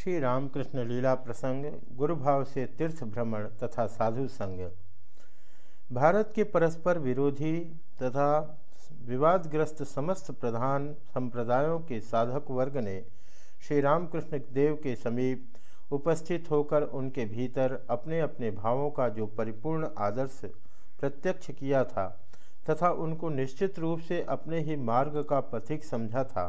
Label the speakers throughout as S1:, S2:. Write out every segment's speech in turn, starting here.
S1: श्री रामकृष्ण लीला प्रसंग, गुरुभाव से तीर्थ भ्रमण तथा साधु संग। भारत के परस्पर विरोधी तथा विवादग्रस्त समस्त प्रधान संप्रदायों के साधक वर्ग ने श्री रामकृष्ण देव के समीप उपस्थित होकर उनके भीतर अपने अपने भावों का जो परिपूर्ण आदर्श प्रत्यक्ष किया था तथा उनको निश्चित रूप से अपने ही मार्ग का पथिक समझा था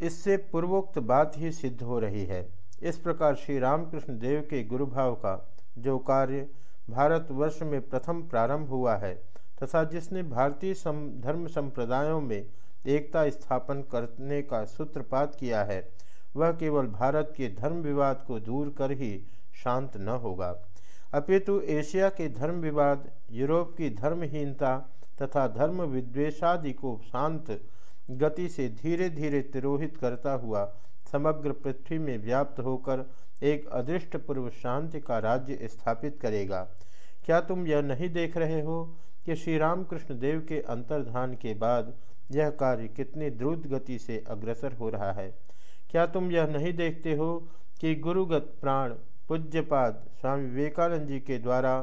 S1: इससे पूर्वोक्त बात ही सिद्ध हो रही है। इस प्रकार श्री रामकृष्ण देव के गुरुभाव का जो कार्य भारतवर्ष में प्रथम प्रारंभ हुआ है तथा जिसने भारतीय सम, धर्म संप्रदायों में एकता स्थापन करने का सूत्रपात किया है वह केवल भारत के धर्म विवाद को दूर कर ही शांत न होगा। अपितु एशिया के धर्म विवाद यूरोप की धर्महीनता तथा धर्म विद्वेषादि को शांत गति से धीरे धीरे तिरोहित करता हुआ समग्र पृथ्वी में व्याप्त होकर एक अदृष्ट पूर्व शांति का राज्य स्थापित करेगा। क्या तुम यह नहीं देख रहे हो कि श्री रामकृष्ण देव के अंतर्धान के बाद यह कार्य कितनी द्रुत गति से अग्रसर हो रहा है? क्या तुम यह नहीं देखते हो कि गुरुगत प्राण पूज्यपाद स्वामी विवेकानंद जी के द्वारा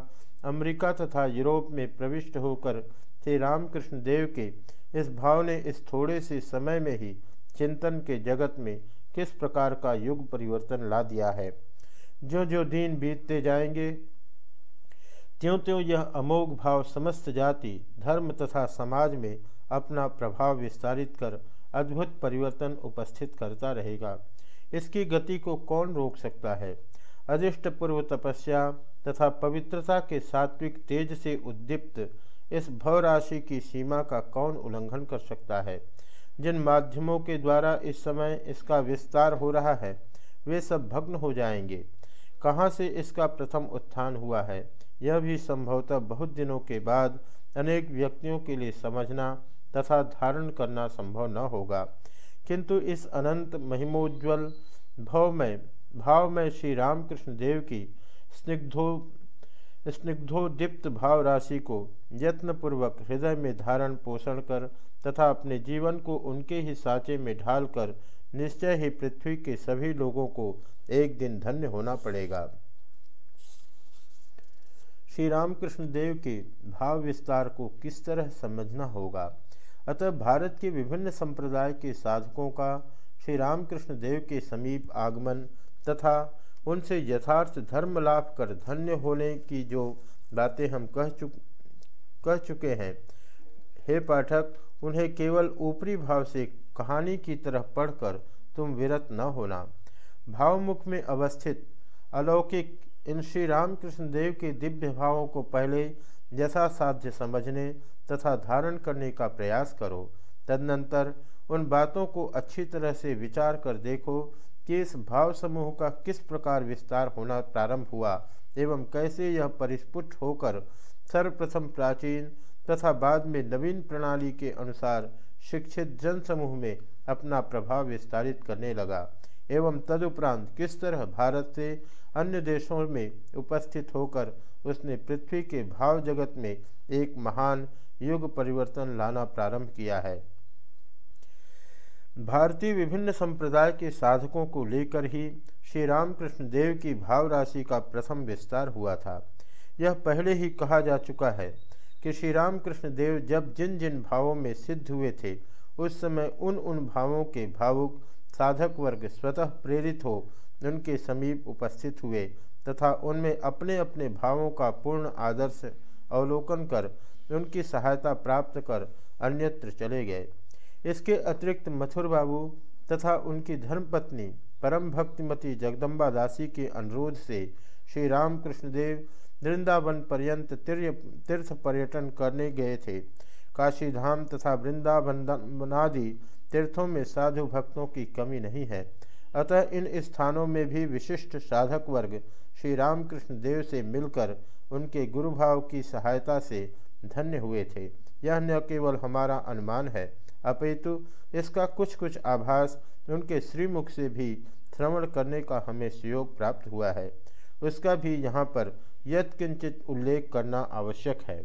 S1: अमेरिका तथा यूरोप में प्रविष्ट होकर श्री रामकृष्ण देव के इस भाव ने इस थोड़े से समय में ही चिंतन के जगत में किस प्रकार का युग परिवर्तन ला दिया है। जो जो दिन बीतते जाएँगे त्यों त्यों यह अमोघ भाव समस्त जाति, धर्म तथा समाज में अपना प्रभाव विस्तारित कर अद्भुत परिवर्तन उपस्थित करता रहेगा। इसकी गति को कौन रोक सकता है? अदृष्ट पूर्व तपस्या तथा पवित्रता के सात्विक तेज से उद्दीप्त इस भव राशि की सीमा का कौन उल्लंघन कर सकता है? जिन माध्यमों के द्वारा इस समय इसका विस्तार हो रहा है, वे सब भग्न हो जाएँगे। कहाँ से इसका प्रथम उत्थान हुआ है? यह भी संभवतः बहुत दिनों के बाद अनेक व्यक्तियों के लिए समझना तथा धारण करना संभव न होगा। किंतु इस अनंत महिमोज्वल भव में भाव में श्री रामकृष्ण देव की स्निग्धो स्निग्धोदीप्त भाव राशि को यत्नपूर्वक हृदय में धारण पोषण कर तथा अपने जीवन को उनके ही साँचे में ढालकर निश्चय ही पृथ्वी के सभी लोगों को एक दिन धन्य होना पड़ेगा। श्री रामकृष्ण देव के भाव विस्तार को किस तरह समझना होगा? अतः भारत के विभिन्न संप्रदाय के साधकों का श्री रामकृष्ण देव के समीप आगमन तथा उनसे यथार्थ धर्म लाभ कर धन्य होने की जो बातें हम कह चुक, कह चुके हैं। हे पाठक, उन्हें केवल ऊपरी भाव से कहानी की तरह पढ़कर तुम विरत न होना। भावमुख में अवस्थित, अलौकिक इन श्री रामकृष्ण देव के दिव्य भावों को पहले यथासाध्य समझने तथा धारण करने का प्रयास करो। तदनंतर उन बातों को अच्छी तरह से विचार कर देखो कि इस भाव समूह का किस प्रकार विस्तार होना प्रारंभ हुआ एवं कैसे यह परिस्फुट होकर सर्वप्रथम प्राचीन तथा बाद में नवीन प्रणाली के अनुसार शिक्षित जन समूह में अपना प्रभाव विस्तारित करने लगा एवं तदुपरांत किस तरह भारत से अन्य देशों में उपस्थित होकर उसने पृथ्वी के भाव जगत में एक महान युग परिवर्तन लाना प्रारंभ किया है। भारतीय विभिन्न संप्रदाय के साधकों को लेकर ही श्री रामकृष्ण देव की भाव राशि का प्रथम विस्तार हुआ था। यह पहले ही कहा जा चुका है कि श्री रामकृष्ण देव जब जिन जिन भावों में सिद्ध हुए थे, उस समय उन उन भावों के भावुक साधक वर्ग स्वतः प्रेरित हो उनके समीप उपस्थित हुए तथा उनमें अपने अपने भावों का पूर्ण आदर्श अवलोकन कर उनकी सहायता प्राप्त कर अन्यत्र चले गए। इसके अतिरिक्त मथुर बाबू तथा उनकी धर्मपत्नी परम भक्तिमती जगदम्बा दासी के अनुरोध से श्री रामकृष्ण देव वृंदावन पर्यंत तीर्थ पर्यटन करने गए थे। काशी धाम तथा वृंदावनादि तीर्थों में साधु भक्तों की कमी नहीं है। अतः इन स्थानों में भी विशिष्ट साधक वर्ग श्री रामकृष्ण देव से मिलकर उनके गुरुभाव की सहायता से धन्य हुए थे। यह न केवल हमारा अनुमान है, अपितु इसका कुछ कुछ आभास उनके श्रीमुख से भी श्रवण करने का हमें सुयोग प्राप्त हुआ है। उसका भी यहाँ पर यत्किंचित उल्लेख करना आवश्यक है।